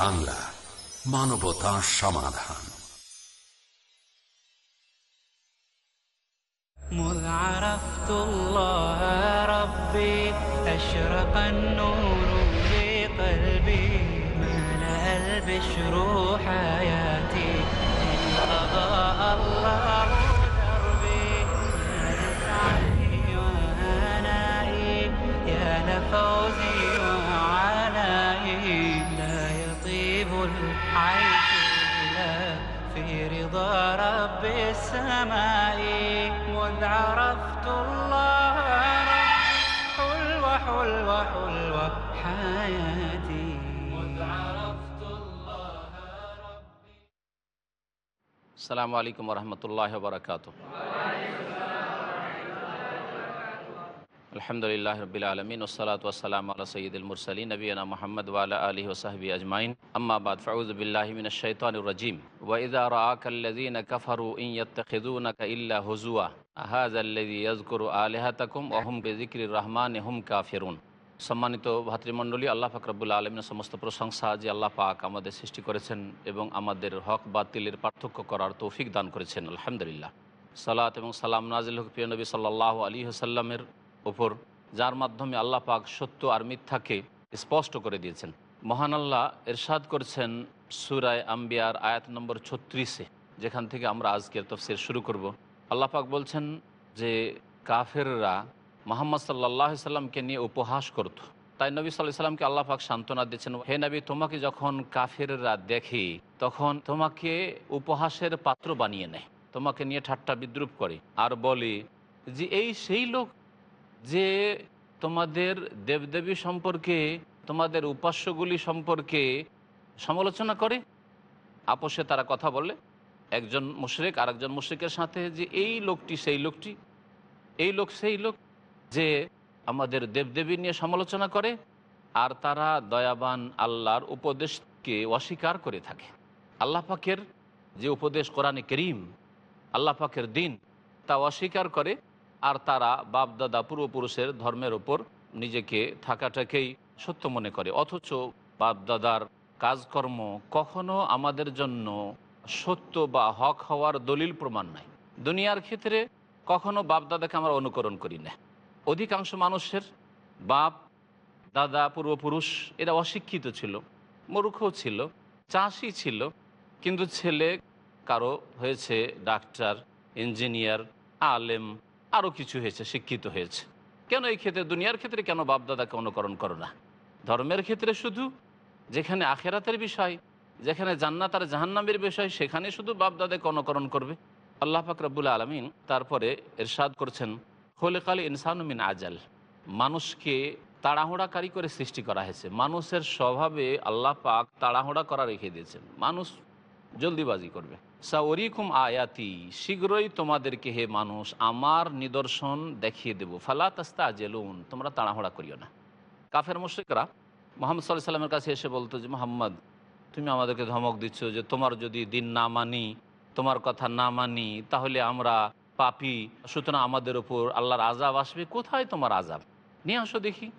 বাংলা মানবতা সমাধান مذ عرفت الله ربي أشرق النور في قلبي ملأ البشر حياتي رب السماء مذ عرفت الله حلوة حلوة حلوة حياتي. السلام عليكم ورحمة الله وبركاته. আলহামদুলিল্লাহ রবিল আলমিন ওসলাত ওসালাম আল্লাহ সঈদুল মুরসলী নবীনা মোহাম্মদ ওয়ালা আলী ওসাহবি আজমাইন। আম্মাবাদ ফাউজবিল্লাহমিন শৈতানুর রাজিম। ওয়াইদা রাআকাল্লাযীন কাফারু ইন ইয়াত্তাখিযুনাকা ইল্লা হুজুয়া আহাযাল্লাযী ইয়াযকুরু আলিহাতাকুম ওয়া হুম বিযিকরির রহমানি হুম কাফিরুন। সম্মানিত ভাতৃমণ্ডলী, আল্লাহ ফাকরাবুল্লা আলমিনের সমস্ত প্রশংসা যে আল্লাহ পাক আমাদের সৃষ্টি করেছেন এবং আমাদের হক বাতিলের পার্থক্য করার তৌফিক দান করেছেন। আলহামদুলিল্লাহ। সালাত এবং সালাম নাজিল হক প্রিয় নবী সাল্লাহ আলী হাসাল্লামের ওপর যার মাধ্যমে আল্লাহ পাক সত্য আর মিথ্যাকে স্পষ্ট করে দিয়েছেন। মহান আল্লাহ এরশাদ করছেন সুরায় আম্বিয়ার আয়াত নম্বর ছত্রিশে, যেখান থেকে আমরা আজকের তফসির শুরু করব। আল্লাহ পাক বলছেন যে, কাফেররা মোহাম্মদ সাল্লাহ সাল্লামকে নিয়ে উপহাস করত। তাই নবী সাল্লাহ সাল্লামকে আল্লাহ পাক সান্ত্বনা দিচ্ছেন হে নবী, তোমাকে যখন কাফেররা দেখে, তখন তোমাকে উপহাসের পাত্র বানিয়ে নেয়। তোমাকে নিয়ে ঠাট্টা বিদ্রুপ করে। আর বলে যে, এই সেই লোক যে তোমাদের দেবদেবী সম্পর্কে, তোমাদের উপাস্যগুলি সম্পর্কে সমালোচনা করে, আপোষে তারা কথা বলে। একজন মুশরেক আর একজন মুশরিকের সাথে যে এই লোকটি, সেই লোকটি, এই লোক, সেই লোক, যে আমাদের দেবদেবী নিয়ে সমালোচনা করে আর তারা দয়াবান আল্লাহর উপদেশকে অস্বীকার করে থাকে। আল্লাহ পাকের যে উপদেশ কোরআনে করিম, আল্লাহ পাকের দিন তা অস্বীকার করে আর তারা বাপদাদা পূর্বপুরুষের ধর্মের ওপর নিজেকে থাকাটাকেই সত্য মনে করে। অথচ বাপদাদার কাজকর্ম কখনো আমাদের জন্য সত্য বা হক হওয়ার দলিল প্রমাণ নাই। দুনিয়ার ক্ষেত্রে কখনো বাপদাদাকে আমরা অনুকরণ করি না। অধিকাংশ মানুষের বাপ, দাদা, পূর্বপুরুষ এরা অশিক্ষিত ছিল, মূর্খ ছিল, চাষি ছিল, কিন্তু ছেলে কারও হয়েছে ডাক্তার, ইঞ্জিনিয়ার, আলেম আরও কিছু হয়েছে, শিক্ষিত হয়েছে। কেন এই ক্ষেত্রে, দুনিয়ার ক্ষেত্রে কেন বাপদাদাকে অনুকরণ করো না? ধর্মের ক্ষেত্রে শুধু যেখানে আখেরাতের বিষয়, যেখানে জান্নাত আর জাহান্নামের বিষয়, সেখানে শুধু বাপদাদাকে অনুকরণ করবে? আল্লাহ ফাকরাবুল আলমিন তারপরে এরশাদ করছেন, খোলেকালি ইনসানুমিন আজাল। মানুষকে তাড়াহুড়াকারী করে সৃষ্টি করা হয়েছে। মানুষের স্বভাবে আল্লাহ পাক তাড়াহুড়া করা রেখে দিয়েছেন। মানুষ জলদিবাজি করবে। সাওরিকুম আয়াতি, শীঘ্রই তোমাদেরকে হে মানুষ, আমার নিদর্শন দেখিয়ে দেবো। ফালা তাস্তা জেলুন তোমরা তাড়াহুড়া করিও না। কাফের মুশ্রিকরা মোহাম্মদ সাল্লাহ সাল্লামের কাছে এসে বলতো যে, মোহাম্মদ, তুমি আমাদেরকে ধমক দিচ্ছ যে, তোমার যদি দিন না মানি, তোমার কথা না মানি, তাহলে আমরা পাপি। সুতরাং আমাদের উপর আল্লাহর আজাব আসবে। কোথায় তোমার আজাব নিয়ে আসো দেখি।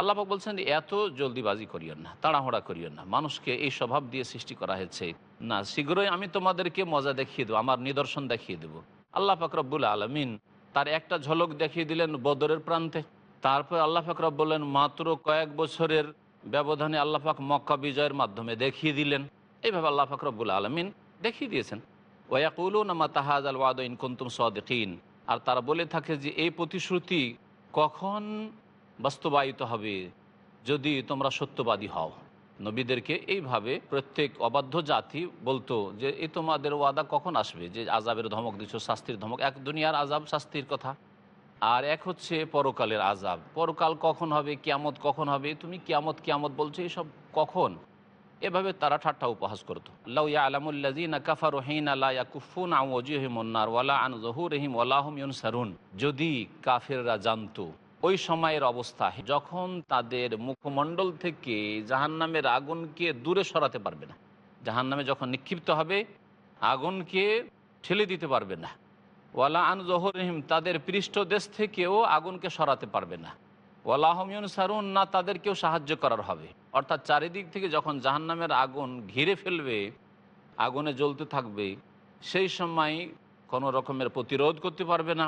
আল্লাপাক বলছেন, এত জলদিবাজি করিও না, তাড়াহুড়া করিও না। মানুষকে এই স্বভাব দিয়ে সৃষ্টি করা হয়েছে। না, শীঘ্রই আমি তোমাদেরকে মজা দেখিয়ে দেবো, আমার নিদর্শন দেখিয়ে দেবো। আল্লাহ ফাকরবুল আলমিন তার একটা ঝলক দেখিয়ে দিলেন বদরের প্রান্তে। তারপর আল্লাহ ফাকরব বললেন মাত্র কয়েক বছরের ব্যবধানে আল্লাহ পাক মক্কা বিজয়ের মাধ্যমে দেখিয়ে দিলেন। এইভাবে আল্লাহ ফাকরবুল আলমিন দেখিয়ে দিয়েছেন। ওয়াকুলুন নামা তাহাজ আল ওয়াদ ইন কুন্তুম সদিন আর তারা বলে থাকে যে, এই প্রতিশ্রুতি কখন বাস্তবায়িত হবে যদি তোমরা সত্যবাদী হও। নবীদেরকে এইভাবে প্রত্যেক অবাধ্য জাতি বলতো যে, এ তোমাদের ওয়াদা কখন আসবে যে আজাবের ধমক দিচ্ছ শাস্তির ধমক? এক দুনিয়ার আজাব শাস্তির কথা। আর এক হচ্ছে পরকালের আজাব পরকাল কখন হবে, কিয়ামত কখন হবে? তুমি কিয়ামত কিয়ামত বলছো, এসব কখন? এভাবে তারা ঠাট্টা উপহাস করতো। লাউ আলামুল্লাজিনা ওয়াজুহিমুন্নার ওয়ালা আন ইউনসারুন। যদি কাফেররা জানতো ওই সময়ের অবস্থা, যখন তাদের মুখমণ্ডল থেকে জাহান্নামের আগুনকে দূরে সরাতে পারবে না। জাহান্নামে যখন নিক্ষিপ্ত হবে, আগুনকে ঠেলে দিতে পারবে না। ওয়ালা আন জহরহিম, তাদের পৃষ্ঠদেশ থেকেও আগুনকে সরাতে পারবে না। ওয়ালাহমিউন সারুন না তাদেরকেও সাহায্য করার হবে। অর্থাৎ চারিদিক থেকে যখন জাহান্নামের আগুন ঘিরে ফেলবে, আগুনে জ্বলতে থাকবে, সেই সময় কোনো রকমের প্রতিরোধ করতে পারবে না।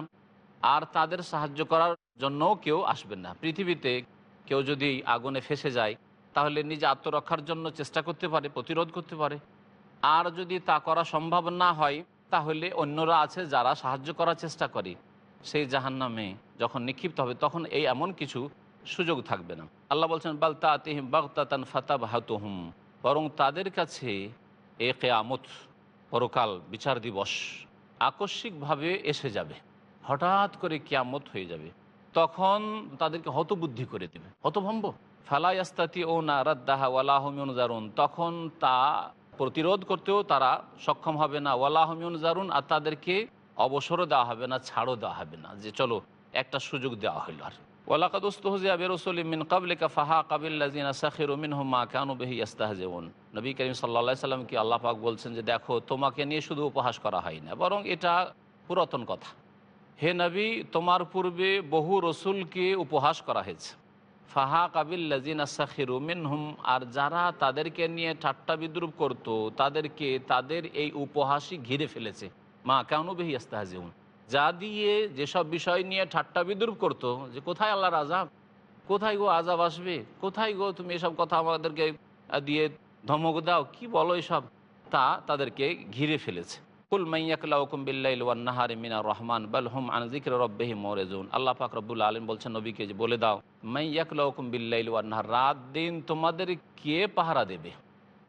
আর তাদের সাহায্য করার জন্যও কেউ আসবেন না। পৃথিবীতে কেউ যদি আগুনে ফেসে যায়, তাহলে নিজে আত্মরক্ষার জন্য চেষ্টা করতে পারে, প্রতিরোধ করতে পারে। আর যদি তা করা সম্ভব না হয়, তাহলে অন্যরা আছে যারা সাহায্য করার চেষ্টা করে। সেই জাহান্নামে যখন নিক্ষিপ্ত হবে, তখন এই এমন কিছু সুযোগ থাকবে না। আল্লাহ বলছেন বালতা আতিহিম বাগতাতান ফাতা বাহাতুহুম বরং তাদের কাছে এ কেয়ামত পরকাল বিচার দিবস আকস্মিকভাবে এসে যাবে। হঠাৎ করে কেয়ামত হয়ে যাবে, তখন তাদেরকে হতবুদ্ধি করে দেবে। হতভম্ব। ফালাইয়াস্তাতি ও না রাদ্দাহা ওয়ালাহমিউন জারুন তখন তা প্রতিরোধ করতেও তারা সক্ষম হবে না। ওয়ালাহমিউন জারুন আর তাদেরকে অবসরও দেওয়া হবে না, ছাড়ও দেওয়া হবে না, যে চলো একটা সুযোগ দেওয়া হইল আর। ওয়ালাকাদ উস্তহজিয়া বেরসুল কাবলিকা ফাহা কাবিল্লাজিনা সাখির হুমা কানু বেহি ইয়াস্তাহজেউন। নবী করিম সাল্লা সাল্লাম কি আল্লাহ পাক বলছেন যে দেখো, তোমাকে নিয়ে শুধু উপহাস করা হয় না, বরং এটা পুরাতন কথা। হে নবী, তোমার পূর্বে বহু রসুলকে উপহাস করা হয়েছে। ফাহা কাবিল্লাজিনা সাখির মিনহুম, আর যারা তাদেরকে নিয়ে ঠাট্টা বিদ্রুপ করত, তাদেরকে তাদের এই উপহাসই ঘিরে ফেলেছে। মা কেন বেহি আস্তাহাজিউন যা দিয়ে যেসব বিষয় নিয়ে ঠাট্টা বিদ্রুপ করতো, যে কোথায় আল্লাহর আজাব কোথায় গো আজাব আসবে? কোথায় গো তুমি এসব কথা আমাদেরকে দিয়ে ধমক দাও? কি বলো এসব? তা তাদেরকে ঘিরে ফেলেছে। কুল মাইয়াকুম বিল্লাইল ওয়ান নাহারি মিনা রহমান, বাল হুম আন জিক্র রব্বাহি মরেজুন আল্লাহ পাক রব্বুল আলম বলছেন নবীকে যে বলে দাও মাইয়াকুম বিল্লাইল ওয়ান নাহার রাত দিন তোমাদের কে পাহারা দেবে?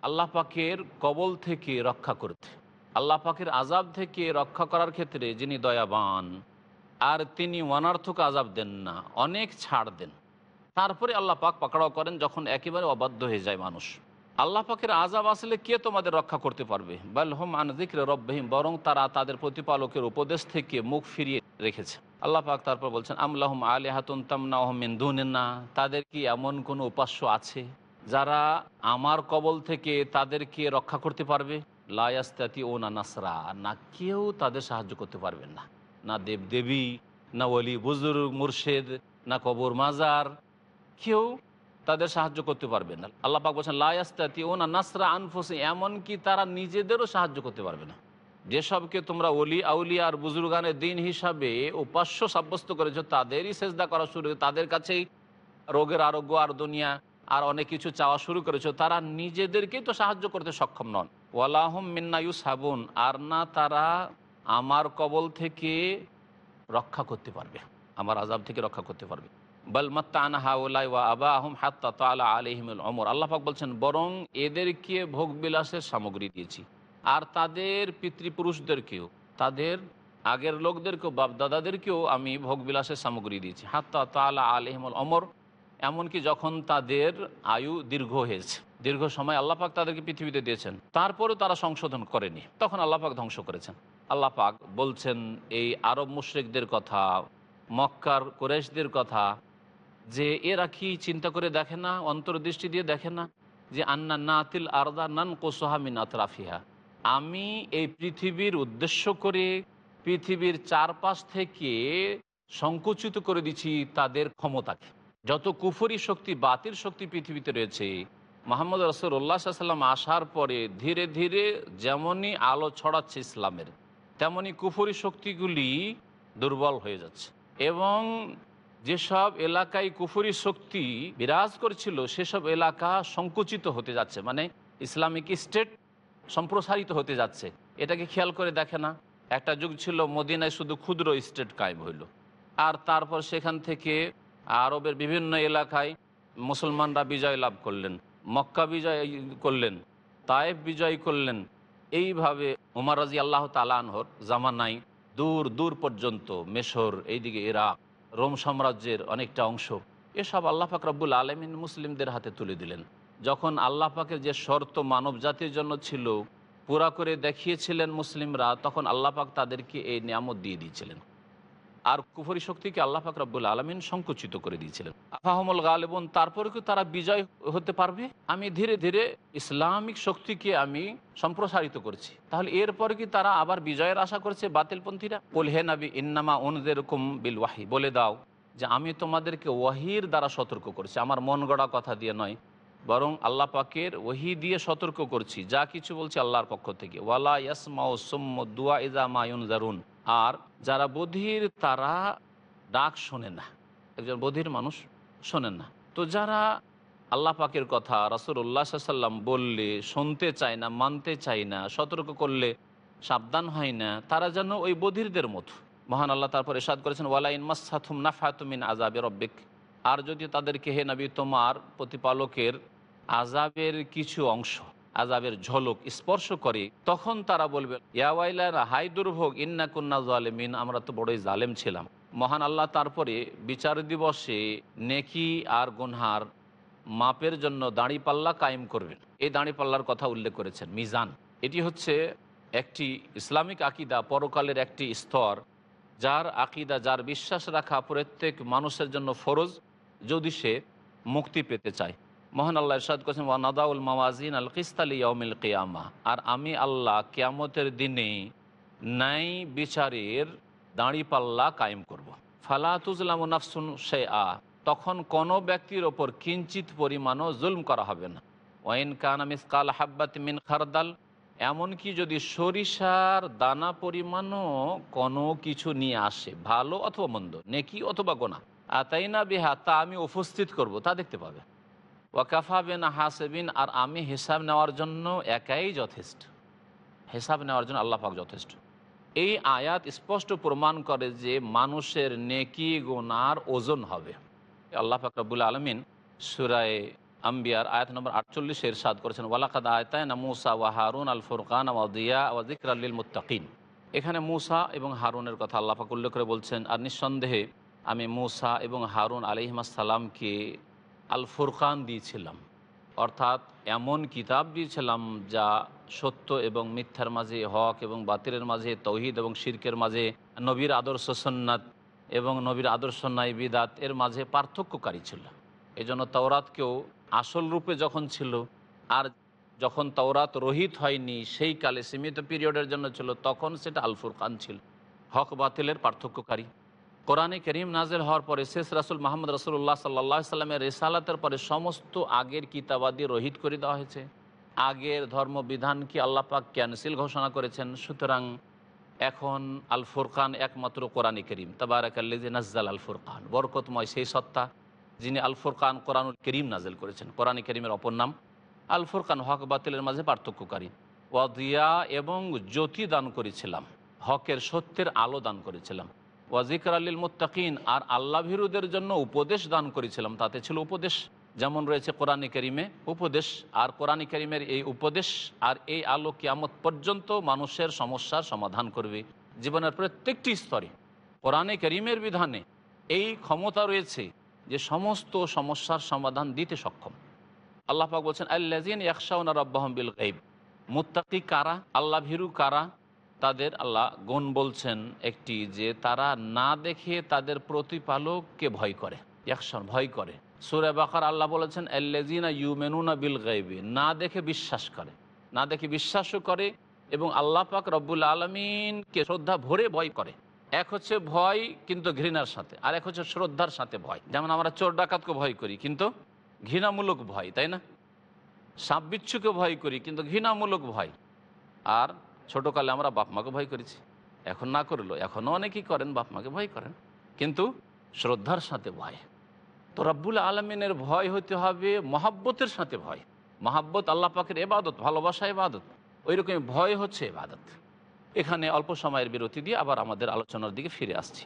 আল্লাহ পাকের কবল থেকে রক্ষা করতে। আল্লাহ পাকের আজাব থেকে রক্ষা করার ক্ষেত্রে যিনি দয়াবান, আর তিনি অনার্থক আজাব দেন না, অনেক ছাড় দেন। তারপরে আল্লাহ পাক পাকড়াও করেন যখন একেবারে অবাধ্য হয়ে যায় মানুষ। আল্লাহ পাকের আজাব আসলে কে তোমাদের রক্ষা করতে পারবে? বাল হোম আনজিক্র রব্বাহিম, বরং তারা তাদের প্রতিপালকের উপদেশ থেকে মুখ ফিরিয়ে রেখেছে। আল্লাহ পাক তারপর বলছেন আমলাহম আলী হাতুন তামনা না তাদের কি এমন কোনো উপাস্য আছে যারা আমার কবল থেকে তাদেরকে রক্ষা করতে পারবে? লায়াস্তাতি ও না নাসরা, না কেউ তাদের সাহায্য করতে পারবেন না। না দেব দেবী না অলি বুজুর্গ, মুর্শেদ, না কবর মাজার, কেউ তাদের সাহায্য করতে পারবে না আল্লাহ পাক বলছেন লায়াস্তাতি ও না নাসরা আনফোসে এমনকি তারা নিজেদেরও সাহায্য করতে পারবে না। যেসবকে তোমরা অলি আউলি আর বুজুর্গানের দিন হিসাবে উপাস্য সাব্যস্ত করেছ, তাদেরই সেজদা করা শুরু করে, তাদের কাছেই রোগের আরোগ্য, আর দুনিয়া আর অনেক কিছু চাওয়া শুরু করেছ, তারা নিজেদেরকেই তো সাহায্য করতে সক্ষম নন। ওয়ালাহম মিন্নায়ুস সাবুন আর না তারা আমার কবল থেকে রক্ষা করতে পারবে, আমার আজাব থেকে রক্ষা করতে পারবে। বলমাত্তানা হাউলাই ওয়া আবা আহম হাত্তা তালা আলহিমুল অমর আল্লাহাক বলছেন, বরং এদেরকে ভোগ বিলাসের সামগ্রী দিয়েছি। আর তাদের পিতৃপুরুষদেরকেও, তাদের আগের লোকদেরকেও বাপ দাদাদেরকেও আমি ভোগ বিলাসের সামগ্রী দিয়েছি। হাত্তা তালা আলহিমুল অমর এমনকি যখন তাদের আয়ু দীর্ঘ হয়েছে, দীর্ঘ সময় আল্লাপাক তাদেরকে পৃথিবীতে দিয়েছেন, তারপরেও তারা সংশোধন করেনি। তখন আল্লাপাক ধ্বংস করেছেন। আল্লাপাক বলছেন, এই আরব মুশ্রিকদের কথা, মক্কার কোরেশদের কথা যে এরা কি চিন্তা করে দেখে না, অন্তর্দৃষ্টি দিয়ে দেখে না যে আন্না নাতিল আরদা নান কোসোহা মিনাত রাফিহা আমি এই পৃথিবীর উদ্দেশ্য করে পৃথিবীর চারপাশ থেকে সংকুচিত করে দিচ্ছি তাদের ক্ষমতাকে। যত কুফরি শক্তি, বাতিল শক্তি পৃথিবীতে রয়েছে, মোহাম্মদ রসুল্লাহ সাল্লাম আসার পরে ধীরে ধীরে যেমনই আলো ছড়াচ্ছে ইসলামের তেমনি কুফরি শক্তিগুলি দুর্বল হয়ে যাচ্ছে। এবং যেসব এলাকায় কুফুরি শক্তি বিরাজ করছিল, সেসব এলাকা সংকুচিত হতে যাচ্ছে মানে ইসলামিক স্টেট সম্প্রসারিত হতে যাচ্ছে। এটাকে খেয়াল করে দেখে না? একটা যুগ ছিল মদিনায় শুধু ক্ষুদ্র স্টেট কায়েম হইল। আর তারপর সেখান থেকে আরবের বিভিন্ন এলাকায় মুসলমানরা বিজয় লাভ করলেন, মক্কা বিজয় করলেন তায়েব বিজয় করলেন। এইভাবে উমার রাজি আল্লাহ তালানহর জামানাই দূর দূর পর্যন্ত, মেশর, এইদিকে ইরাক রোম সাম্রাজ্যের অনেকটা অংশ। এসব আল্লাহ পাক রব্বুল আলমিন মুসলিমদের হাতে তুলে দিলেন। যখন আল্লাহ পাকের যে শর্ত মানব জাতির জন্য ছিল পুরা করে দেখিয়েছিলেন মুসলিমরা, তখন আল্লাহ পাক তাদেরকে এই নিয়ামত দিয়ে দিয়েছিলেন। আর কুফরি শক্তিকে আল্লাহ পাক রব্বুল আলমিন সংকুচিত করে দিয়েছিলেন। আফাহমুল গালেবন তারপরে কি তারা বিজয় হতে পারবে? আমি ধীরে ধীরে ইসলামিক শক্তিকে আমি সম্প্রসারিত করছি। তাহলে এরপরে কি তারা আবার বিজয়ের আশা করছে বাতিলপন্থীরা? বল হে নাবি, ইন্নামা উনদের কুম বিল ওয়াহি। বলে দাও যে আমি তোমাদেরকে ওয়াহির দ্বারা সতর্ক করছি। আমার মন গড়া কথা দিয়ে নয়, বরং আল্লাহ পাকের ওহি দিয়ে সতর্ক করছি। যা কিছু বলছি আল্লাহর পক্ষ থেকে। ওয়ালা ইয়াসমাউ সুম্ম দুয়া ইজা মায়ুন জারুন আর যারা বধির, তারা ডাক শোনে না। একজন বধির মানুষ শোনেন না। তো যারা আল্লাহ পাকের কথা রাসুল্লাহ সাল্লাম বললে, শুনতে চায় না, মানতে চায় না, সতর্ক করলে সাবধান হয় না, তারা যেন ওই বধিরদের মতো। মহান আল্লাহ তারপর এসাদ করেছেন, ওয়ালাইন মাসাথুম নাফাতুমিন আজাবে রব্বিক। আর যদি তাদেরকে, হে নবী, তোমার প্রতিপালকের আজাবের কিছু অংশ আজাবের ঝলক স্পর্শ করে, তখন তারা বলবে ইয়াওয়াইলারা হাই দুর্ভোগ, ইন্না কুন্না জালেমিন, আমরা তো বড়ই জালেম ছিলাম। মহান আল্লাহ তারপরে বিচার দিবসে নেকি আর গুনহার মাপের জন্য দাঁড়িপাল্লা কায়েম করবেন। এই দাঁড়িপাল্লার কথা উল্লেখ করেছেন মিজান। এটি হচ্ছে একটি ইসলামিক আকিদা, পরকালের একটি স্তর, যার আকিদা, যার বিশ্বাস রাখা প্রত্যেক মানুষের জন্য ফরজ, যদি সে মুক্তি পেতে চায়। মহান আল্লাহ ইরশাদ করেছেন ওয়ানাদাউল মাওয়াজিন আল কিস্তালি কিয়ামা। আর আমি আল্লাহ কিয়ামতের দিনে ন্যায় বিচারের দাঁড়িপাল্লা কায়েম করব। ফালাতুজলাম নাফসুন সে আ তখন কোনো ব্যক্তির ওপর কিঞ্চিত পরিমাণও জুলম করা হবে না। ওয়াইন কান মিসকাল হাব্বাত মিন খারদাল। এমনকি যদি সরিষার দানা পরিমাণও কোনো কিছু নিয়ে আসে, ভালো অথবা মন্দ, নেকি অথবা গোনা আ তাই না বিহা? তা আমি উপস্থিত করব, তা দেখতে পাবে। ওয়াকাফা বিন হাসেবিন, আর আমি হিসাব নেওয়ার জন্য একাই যথেষ্ট। হিসাব নেওয়ার জন্য আল্লাহ পাক যথেষ্ট। এই আয়াত স্পষ্ট প্রমাণ করে যে মানুষের নেকি গোনার ওজন হবে। আল্লাহ পাক রব্বুল আলমিন সুরায় আম্বিয়ার আয়াত নম্বর আটচল্লিশের সাদ করেছেন, ওয়ালাকাদ আয়তায় না মুসা ওয়া হারুন আল ফুরকান ওয়াদিয়া ওয়া জিক্র আল্লিল মুত্তাকিন। এখানে মুসা এবং হারুনের কথা আল্লাহ পাক উল্লেখ করে বলছেন, আর নিঃসন্দেহে আমি মুসা এবং হারুন আলিহাসাল্লামকে আল ফুরকান দিয়েছিলাম। অর্থাৎ এমন কিতাব দিয়েছিলাম যা সত্য এবং মিথ্যার মাঝে, হক এবং বাতিলের মাঝে, তৌহিদ এবং শির্কের মাঝে, নবীর আদর্শ সন্ন্যাত এবং নবীর আদর্শ নাই বিদাত এর মাঝে পার্থক্যকারী ছিল। এই জন্য তওরাতকেও আসল রূপে যখন ছিল আর যখন তওরাত রহিত হয়নি, সেই কালে সীমিত পিরিয়ডের জন্য ছিল, তখন সেটা আল ফুরকান ছিল। হক বাতিলের পার্থক্যকারী। কোরআনে করিম নাজেল হওয়ার পরে শেষ রাসুল মোহাম্মদ রসুল্লাহ সাল্লাহ সাল্লামের রেসালাতের পরে সমস্ত আগের কিতাবাদি রহিত করে দেওয়া হয়েছে। আগের ধর্মবিধানকে আল্লাপাক ক্যান্সেল ঘোষণা করেছেন? সুতরাং এখন আল ফুরকান একমাত্র কোরআনে করিম। তাবারাকাল্লিজি নাজ্জাল আল ফুরকান বরকতময় সেই সত্তা যিনি আল ফুরকান কোরআনুল করিম নাজেল করেছেন। কোরআনে করিমের অপর নাম আল ফুরকান হক বাতিলের মাঝে পার্থক্যকারী। ওয়াদিয়া এবং জ্যোতি দান করেছিলাম। হকের সত্যের আলো দান করেছিলাম। ওয়াজিকর আলীল মুত্তাকিন, আর আল্লাহ ভিরুদের জন্য উপদেশ দান করেছিলাম, তাতে ছিল উপদেশ। যেমন রয়েছে কোরআনে করিমে উপদেশ, আর কোরআনে করিমের এই উপদেশ, আর এই আলো কিয়ামত পর্যন্ত মানুষের সমস্যার সমাধান করবে। জীবনের প্রত্যেকটি স্তরে। কোরআনে করিমের বিধানে এই ক্ষমতা রয়েছে যে সমস্ত সমস্যার সমাধান দিতে সক্ষম। আল্লাহ পাক বলছেন আল্লাজিন একশাউনা রব্বাহম বিল গাইব মুত্তাকি কারা? আল্লাহ ভীরু কারা? তাদের আল্লাহ গুণ বলছেন একটি যে তারা না দেখে তাদের প্রতিপালককে ভয় করে একশন ভয় করে। সুরে বাকার আল্লাহ বলেছেন আল্লাজিনা ইউমেনুনা বিল গাইবে না দেখে বিশ্বাস করে, না দেখে বিশ্বাসও করে এবং আল্লাহ পাক রব্বুল আলমিনকে শ্রদ্ধা ভরে ভয় করে। এক হচ্ছে ভয় কিন্তু ঘৃণার সাথে, আর এক হচ্ছে শ্রদ্ধার সাথে ভয়। যেমন আমরা চোর ডাকাতকে ভয় করি কিন্তু ঘৃণামূলক ভয়, তাই না? সাপ বিচ্ছুকে ভয় করি কিন্তু ঘৃণামূলক ভয়। আর ছোটোকালে আমরা বাপ মাকে ভয় করেছি। এখন না করল এখনও অনেকেই করেন, বাপ মাকে ভয় করেন। কিন্তু শ্রদ্ধার সাথে ভয়। তো রব্বুল আলমিনের ভয় হতে হবে, মহাব্বতের সাথে ভয়। মহাব্বত, আল্লাহ পাকের এবাদত, ভালোবাসা, এবাদত। ওই রকম ভয় হচ্ছে এবাদত। এখানে অল্প সময়ের বিরতি দিয়ে আবার আমাদের আলোচনার দিকে ফিরে আসছি।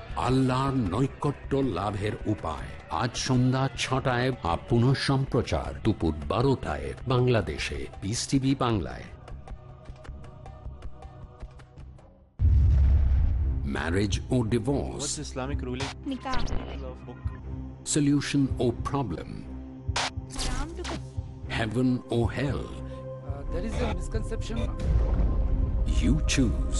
আল্লাহর নৈকট্য লাভের উপায় আজ সন্ধ্যা ছটায় বা পুনঃ সম্প্রচার দুপুর বারোটায় বাংলাদেশে পিস টিভি বাংলায় marriage O divorce Islamic of book? solution or problem heaven or hell there is a misconception You choose.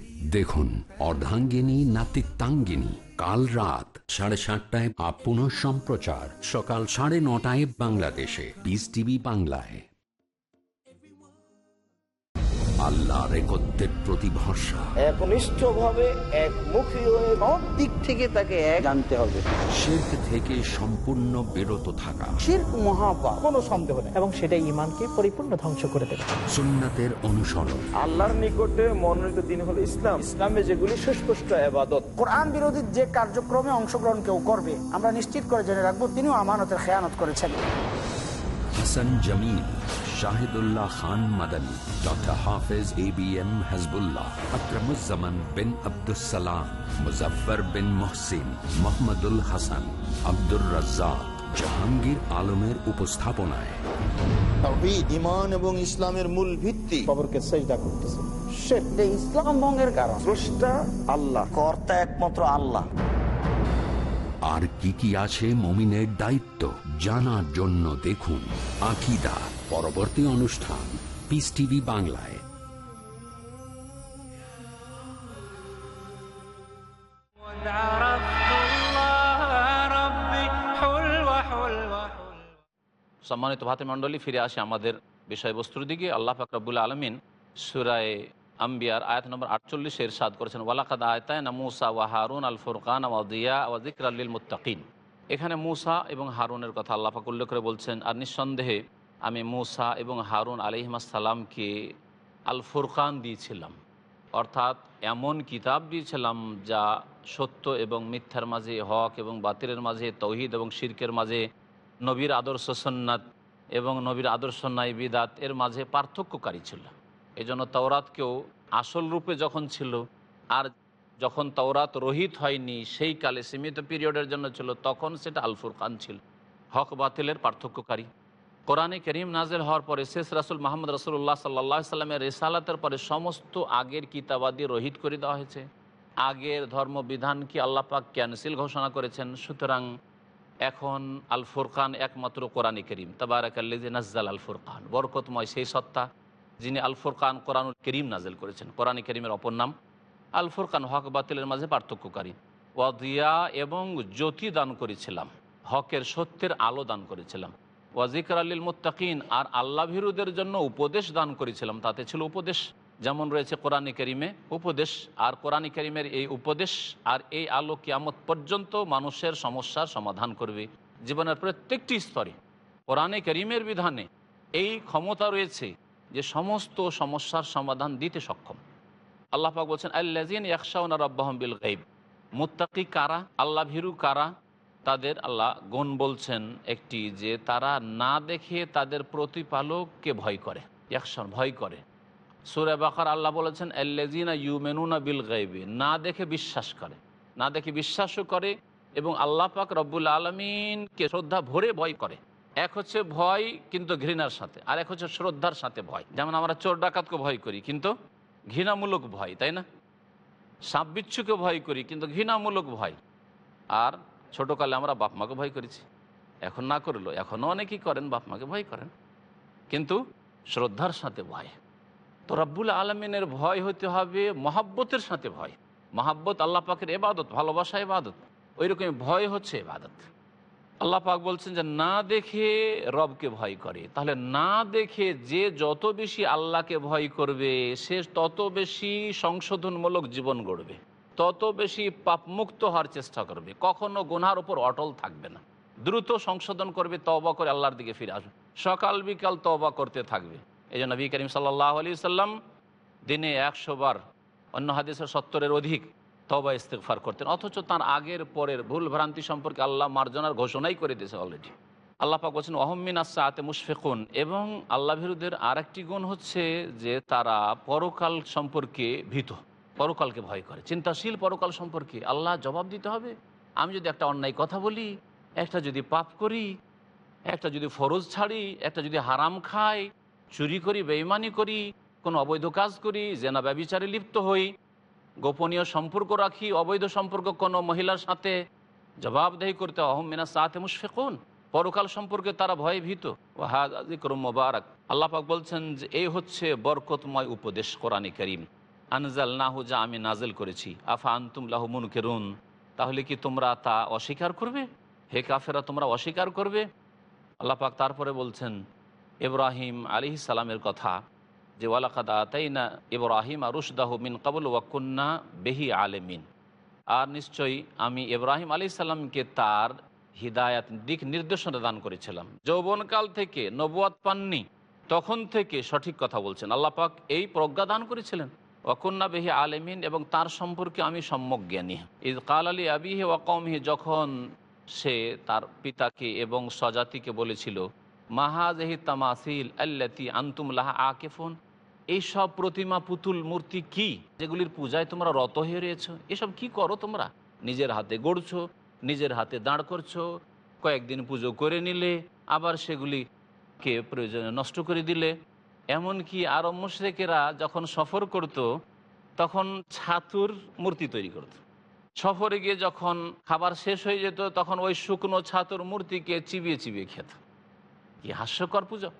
দেখুন, অর্ধাঙ্গিনী, নাতিত্বাঙ্গিনী, কাল রাত সাড়ে সাতটায় আপ সম্প্রচার, সকাল সাড়ে নটায় বাংলাদেশে পিস টিভি বাংলায়। আল্লাহর একত্রের প্রতি ভরসা একনিষ্ঠভাবে একমুখী হয়ে সব দিক থেকে তাকে এক জানতে হবে। থেকে সম্পূর্ণ বিরত থাকা। শির্ক মহাপাপ। কোনো সন্দেহ নেই। এবং সেটা ইমানকে পরিপূর্ণ ধ্বংস করে দেবে। সুন্নাতের অনুসরণ। আল্লাহর নিকটে মনোনীত দিন হলো ইসলাম। ইসলামে যেগুলি সুস্পষ্ট আবাদত কোরআন বিরোধী যে কার্যক্রমে অংশগ্রহণ কেউ করবে আমরা নিশ্চিত করে জেনে রাখব তিনিও আমানতের খেয়ানত করেছেন। Hasan Jamil Shahidullah Khan Madani doctor Hafez A B M Hasbullah bin Abdussalam Muzaffar bin Mohsin Mohammadul Hasan Abdur Razzak Jahangir আলমের উপস্থাপনায়। ইমান এবং ইসলামের মূল ভিত্তি। খবরকে সেজদা করতেছে। সেটা ইসলাম ভঙ্গের কারণ। স্রষ্টা আল্লাহ কর্তা একমাত্র আল্লাহ। আর কি কি আছে মমিনের দায়িত্ব জানার জন্য দেখুন আকিদা। পরবর্তী অনুষ্ঠান পিস টিভি বাংলায়। সম্মানিত ভাতে মণ্ডলী, ফিরে আসে আমাদের বিষয়বস্তুর দিকে। আল্লাহ ফাকরাবুল আলমিন সুরায় আম্বিয়ার আয়াত নম্বর আটচল্লিশের সাদ করেছেন, ওয়ালাকাদ আয়তায়না মুসা ওয়া হারুন আল ফুরকান ওয়াদিয়া ওয়াজিকর আল্লিল এখানে মুসা এবং হারুনের কথা আল্লাহাক উল্লেখ করে বলছেন, আর নিঃসন্দেহে আমি মুসা এবং হারুন আলিহাসাল্লামকে আল ফুরকান দিয়েছিলাম। অর্থাৎ এমন কিতাব দিয়েছিলাম যা সত্য এবং মিথ্যার মাঝে, হক এবং বাতিলের মাঝে, তৌহিদ এবং শির্কের মাঝে, নবীর আদর্শ সন্ন্যাত এবং নবীর আদর্শ নাই বিদাত এর মাঝে পার্থক্যকারী ছিল। এই জন্য তওরাতকেও আসল রূপে যখন ছিল আর যখন তওরাত রহিত হয়নি, সেই কালে সীমিত পিরিয়ডের জন্য ছিল, তখন সেটা আলফুর খান ছিল। হক বাতিলের পার্থক্যকারী। কোরআনে করিম নাজেল হওয়ার পরে শেষ রাসুল মোহাম্মদ রসুল্লাহ সাল্লাহ সাল্লামের রেসালাতের পরে সমস্ত আগের কিতাবাদি রহিত করে দেওয়া হয়েছে। আগের ধর্মবিধানকে আল্লাপাক ক্যান্সেল ঘোষণা করেছেন? সুতরাং এখন আল ফুরকান একমাত্র কোরআনে করিম। তাবারাকাল্লিজ নাজ্জাল আল ফুরকান বরকতময় সেই সত্তা যিনি আল ফুরকান কোরআনুল করিম নাজেল করেছেন। কোরআনে করিমের অপর নাম আল ফুরকান হক বাতিলের মাঝে পার্থক্যকারী। ওয়াদিয়া এবং জ্যোতি দান করেছিলাম। হকের সত্যের আলো দান করেছিলাম। ওয়াজিকর আলীল মুত্তাকিন, আর আল্লাহ ভীরুদের জন্য উপদেশ দান করেছিলাম, তাতে ছিল উপদেশ। যেমন রয়েছে কোরআনে করিমে উপদেশ, আর কোরআনে করিমের এই উপদেশ, আর এই আলো কিয়ামত পর্যন্ত মানুষের সমস্যার সমাধান করবে, জীবনের প্রত্যেকটি স্তরে। কোরআনে করিমের বিধানে এই ক্ষমতা রয়েছে যে সমস্ত সমস্যার সমাধান দিতে সক্ষম। আল্লাহ পাক বলছেন আল্লাজিন একশাউনা রব্বাহম বিল গাইব মুত্তাকি কারা? আল্লাহ ভীরু কারা? তাদের আল্লাহ গুণ বলছেন একটি যে তারা না দেখে তাদের প্রতিপালককে ভয় করে একশন ভয় করে। সুরে বাকার আল্লাহ বলেছেন আল্লাজিনা ইউমেনুনা বিল গাইবে না দেখে বিশ্বাস করে, না দেখে বিশ্বাসও করে এবং আল্লাহ পাক রব্বুল আলমিনকে শ্রদ্ধা ভরে ভয় করে। এক হচ্ছে ভয় কিন্তু ঘৃণার সাথে, আর এক হচ্ছে শ্রদ্ধার সাথে ভয়। যেমন আমরা চোর ডাকাতকে ভয় করি কিন্তু ঘৃণামূলক ভয়, তাই না? সাপ বিচ্ছুকে ভয় করি কিন্তু ঘৃণামূলক ভয়। আর ছোটোকালে আমরা বাপ মাকে ভয় করেছি। এখন না করল এখনও অনেকেই করেন, বাপ মাকে ভয় করেন। কিন্তু শ্রদ্ধার সাথে ভয়। তো রব্বুল আলমিনের ভয় হতে হবে, মহাব্বতের সাথে ভয়। মহাব্বত, আল্লাহ পাকের এবাদত ভালোবাসা এবাদত ওই রকম ভয় হচ্ছে এবাদত আল্লাহ পাক বলছেন যে, না দেখে রবকে ভয় করে। তাহলে না দেখে যে যত বেশি আল্লাহকে ভয় করবে, সে তত বেশি সংশোধনমূলক জীবন গড়বে। তত বেশি পাপমুক্ত হওয়ার চেষ্টা করবে। কখনো গুনহার উপর অটল থাকবে না। দ্রুত সংশোধন করবে তবা করে আল্লাহর দিকে ফিরে আসবে। সকাল বিকাল তবা করতে থাকবে। এই জন্য নবী করিম সাল্লাহ আলি সাল্লাম দিনে একশো বার, অন্য হাদিসের সত্তরের অধিক তবা ইস্তেকফার করতেন। অথচ তার আগের পরের ভুল ভ্রান্তি সম্পর্কে আল্লাহ মার্জনার ঘোষণাই করে দিয়েছে অলরেডি আল্লাহ পাক বলছেন অহম্মিন আসাতে মুশফেকুন। এবং আল্লাহ বিরুদ্ধের আর একটি গুণ হচ্ছে যে তারা পরকাল সম্পর্কে ভীত। পরকালকে ভয় করে। চিন্তাশীল পরকাল সম্পর্কে আল্লাহ জবাব দিতে হবে। আমি যদি একটা অন্যায় কথা বলি, একটা যদি পাপ করি, একটা যদি ফরজ ছাড়ি, একটা যদি হারাম খাই, চুরি করি বেইমানি করি, কোনো অবৈধ কাজ করি, জেনা ব্যবিচারে লিপ্ত হই, গোপনীয় সম্পর্ক রাখি, অবৈধ সম্পর্ক কোনো মহিলার সাথে, জবাবদেহি করতে অহমিনা সাথে মুশফেকুন। পরকাল সম্পর্কে তারা ভয়ে ভীত। ও হাজিকর মোবারক। আল্লাহ পাক বলছেন যে এই হচ্ছে বরকতময় উপদেশ কোরআনে করিম। আনজাল নাহু যা আমি নাজেল করেছি। আফা আন্তুম লাহু মুনকেরুন। তাহলে কি তোমরা তা অস্বীকার করবে? হে কাফেরা তোমরা অস্বীকার করবে? আল্লাহ পাক তারপরে বলছেন, ইব্রাহিম আলী সালামের কথা, যে, ওয়ালাকাদা তাই না ইব্রাহিম আরুশদাহ মিন কাবুল ওয়াকুন্না বেহি আলেমিন। আর নিশ্চয়ই আমি ইব্রাহিম আলী সাল্লামকে তার হিদায়াত দিক নির্দেশনা দান করেছিলাম। যৌবনকাল থেকে নবুয়াত পাননি, তখন থেকে সঠিক কথা বলছেন। আল্লাহ পাক এই প্রজ্ঞা দান করেছিলেন। ওয়াকুন্না বেহি আলেমিন এবং তার সম্পর্কে আমি সম্যক জ্ঞানী। ঈদ কাল আলী আবিহে ওয়াকমহি যখন সে তার পিতাকে এবং স্বজাতিকে বলেছিল মাহাজহি তামাসিল আল্লাতি আন্তুম লাহা আকেফুন? এইসব প্রতিমা, পুতুল, মূর্তি কি? যেগুলির পূজায় তোমরা রত হয়ে রয়েছ। এসব কি করো তোমরা? নিজের হাতে গড়ছো, নিজের হাতে দাঁড় করছ, কয়েকদিন পুজো করে নিলে, আবার সেগুলিকে প্রয়োজনে নষ্ট করে দিলে। এমনকি আরব মুশ্রেকেরা যখন সফর করত, তখন ছাতুর মূর্তি তৈরি করত। সফরে গিয়ে যখন খাবার শেষ হয়ে যেত, তখন ওই শুকনো ছাতুর মূর্তিকে চিবিয়ে চিবিয়ে খেত। কি হাস্যকর পুজো।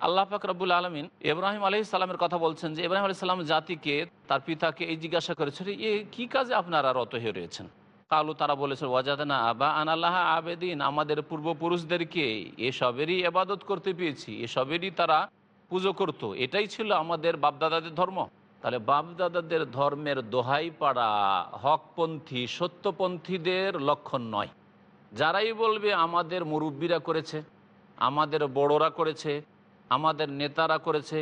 আল্লাহ পাক রব্বুল আলমিন ইব্রাহিম আলহি সাল্লামের কথা বলছেন যে, ইব্রাহিম আলহি সাল্লাম জাতিকে, তার পিতাকে এই জিজ্ঞাসা করেছিল, এ, কি কাজে আপনারা রত হয়ে রয়েছেন? কালু তারা বলেছে, ওয়াজাদানা আবা আনাল্লাহ আবেদিন, আমাদের পূর্বপুরুষদেরকে এসবেরই এবাদত করতে পেয়েছি, এসবেরই তারা পুজো করত। এটাই ছিল আমাদের বাপদাদাদের ধর্ম। তাহলে বাপদাদাদের ধর্মের দোহাই পাড়া হকপন্থী, সত্যপন্থীদের লক্ষণ নয়। যারাই বলবে আমাদের মুরব্বীরা করেছে, আমাদের বড়রা করেছে, আমাদের নেতারা করেছে,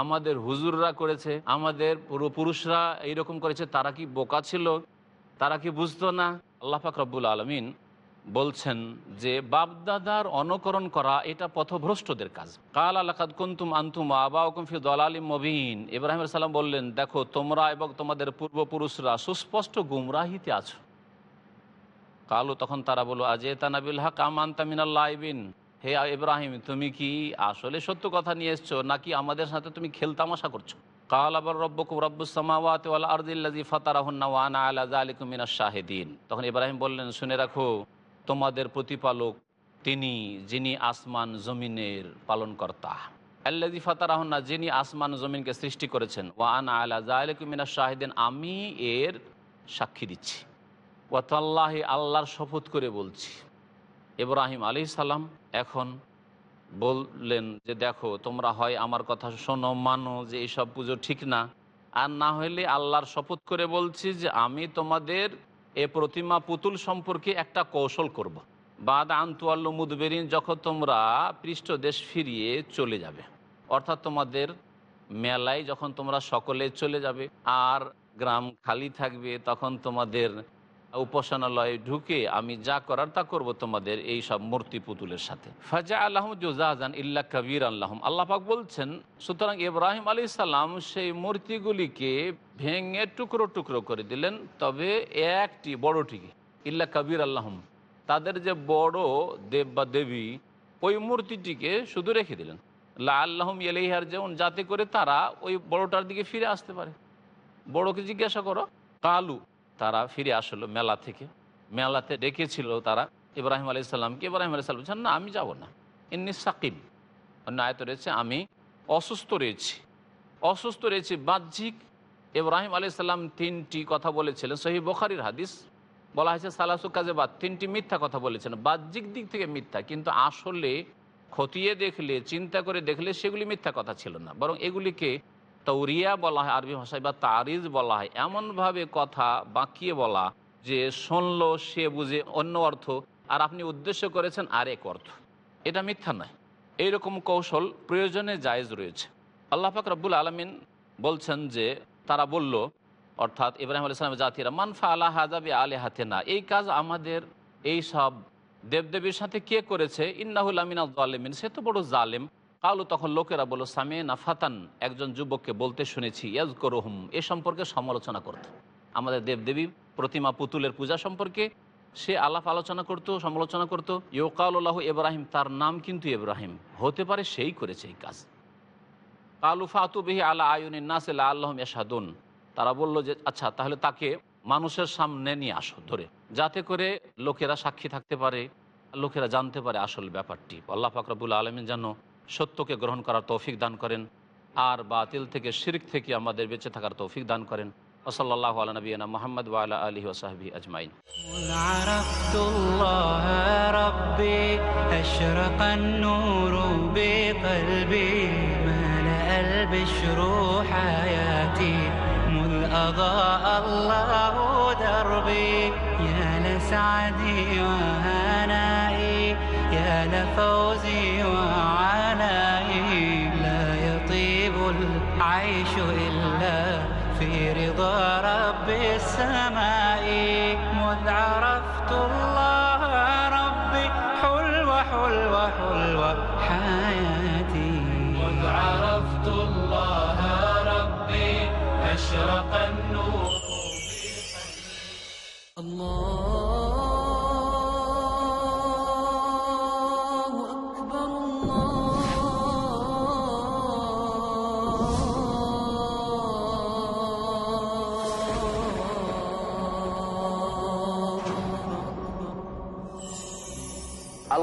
আমাদের হুজুররা করেছে, আমাদের পুরুষরা এইরকম করেছে, তারা কি বোকা ছিল? তারা কি বুঝতো না? আল্লাহ পাক রব্বুল আলমিন বলছেন যে বাপদাদার অনুকরণ করা এটা পথভ্রষ্টদের কাজ। কাল আলাকাদ কুন্তুম আন্তুম আবা ওকুমফি দলালিম মবিন। ইব্রাহিম সাল্লাম বললেন, দেখো, তোমরা এবং তোমাদের পূর্বপুরুষরা সুস্পষ্ট গুমরাহিতে আছো। কালু তখন তারা বলো আজে তানাবিল হক আমান তামিনাল্লাইবিন হে ইব্রাহিম, তুমি কি আসলে সত্য কথা নিয়ে এসছো, নাকি আমাদের সাথে তুমি খেলতামাশা করছ? কাল আবার রব্বকুম রব্বুসামাওয়াত আরদিল্লাজি ফাতারাহুন্না ওয়ানা আলা যালিকুম মিনাশ শাহিদিন। তখন ইব্রাহিম বললেন, শুনে রাখো তোমাদের প্রতিপালক তিনি, যিনি আসমান জমিনের পালনকর্তা। আল্লাজি ফাতারাহন্না, যিনি আসমান জমিনকে সৃষ্টি করেছেন। ওয়ানা আলা মিনাশ শাহিদিন, আমি এর সাক্ষী দিচ্ছি। ওয়াতাল্লাহি আল্লাহর শপথ করে বলছি। ইব্রাহিম আলী সালাম এখন বললেন যে, দেখো, তোমরা হয় আমার কথা শোনো, মানো যে এইসব পুজো ঠিক না। আর না হলে আল্লাহর শপথ করে বলছি যে, আমি তোমাদের এ প্রতিমা পুতুল সম্পর্কে একটা কৌশল করব। বাদ আন্তুয়াল্ল মুদবেরিন, যখন তোমরা পৃষ্ঠদেশ ফিরিয়ে চলে যাবে অর্থাৎ তোমাদের মেলায় যখন তোমরা সকলে চলে যাবে, আর গ্রাম খালি থাকবে, তখন তোমাদের উপাসনালয়ে ঢুকে আমি যা করার তা করব তোমাদের এই সব মূর্তি পুতুলের সাথে। ফাজা আল্লাহম জোজাহান ইল্লা কবির আল্লাহম আল্লাহাক বলছেন, সুতরাং ইব্রাহিম আলী সাল্লাম সেই মূর্তিগুলিকে ভেঙে টুকরো টুকরো করে দিলেন, তবে একটি বড়টিকে ইল্লা কবির আল্লাহম তাদের যে বড় দেব বা দেবী, ওই মূর্তিটিকে শুধু রেখে দিলেন। লা আল্লাহম এলেহার যেমন যাতে করে তারা ওই বড়টার দিকে ফিরে আসতে পারে। বড়কে জিজ্ঞাসা করো, কালু তারা ফিরে আসলো মেলা থেকে। মেলাতে ডেকেছিল তারা ইব্রাহিম আলি সাল্লামকে ইব্রাহিম আলি সাল্লাম বলছেন, না, আমি যাব না। এমনি সাকিব অন্য আয়ত রয়েছে, আমি অসুস্থ রয়েছি। অসুস্থ রয়েছি বাহ্যিক। ইব্রাহিম আলি সাল্লাম তিনটি কথা বলেছিলেন। সহি বখারির হাদিস বলা হয়েছে, সালাসু কাজে বা তিনটি মিথ্যা কথা বলেছেন বাহ্যিক দিক থেকে মিথ্যা, কিন্তু আসলে খতিয়ে দেখলে, চিন্তা করে দেখলে সেগুলি মিথ্যা কথা ছিল না। বরং এগুলিকে তৌরিয়া বলা হয়, আরবি ভাষায় বা তারিজ বলা হয়, এমনভাবে কথা বাঁকিয়ে বলা যে শুনলো, সে বুঝে অন্য অর্থ, আর আপনি উদ্দেশ্য করেছেন আরেক অর্থ। এটা মিথ্যা নয়। এইরকম কৌশল প্রয়োজনে জায়েজ রয়েছে। আল্লাহ পাক রব্বুল আলমিন বলছেন যে, তারা বলল, অর্থাৎ ইব্রাহিম আল ইসলামের জাতিরা মানফা আল্লাহ হাজাবি আলে হাতে না এই কাজ আমাদের, এই সব দেবদেবীর সাথে কে করেছে? ইন্নাহুল আমিন আলিমিন সে তো বড় জালেম। কালু তখন লোকেরা বলল, সামে না ফাতান একজন যুবককে বলতে শুনেছি ইয়াজ করহুম এ সম্পর্কে সমালোচনা করত। আমাদের দেবদেবী প্রতিমা পুতুলের পূজা সম্পর্কে সে আলাপ আলোচনা করত, সমালোচনা করতো। ইউকাউল্লাহ ইব্রাহিম, তার নাম কিন্তু ইব্রাহিম। হতে পারে সেই করেছে এই কাজ। কালু ফাতুবিহি আলা আয়ুনিন নাসিল আল্লাহম ইয়াসাদুন তারা বলল যে আচ্ছা তাহলে তাকে মানুষের সামনে নিয়ে আসো ধরে। যাতে করে লোকেরা সাক্ষী থাকতে পারে, লোকেরা জানতে পারে আসল ব্যাপারটি। আল্লাহ ফাকরাবুল আলমিন যেন সত্যকে গ্রহণ করার তৌফিক দান করেন আর বাতিল থেকে শিরিক থেকে আমাদের বেঁচে থাকার তৌফিক দান করেন ওসল্লাহ আলা নবীনা মোহাম্মদ ওয়ালা আলী ওসাহাবি আজমাইন مذ عرفت الله ربي أشرق النور بقلبي ملأ البشر حياتي مذ أضاء الله دربي يا لسعدي وهنائي يا لفوزي وعنائي السماء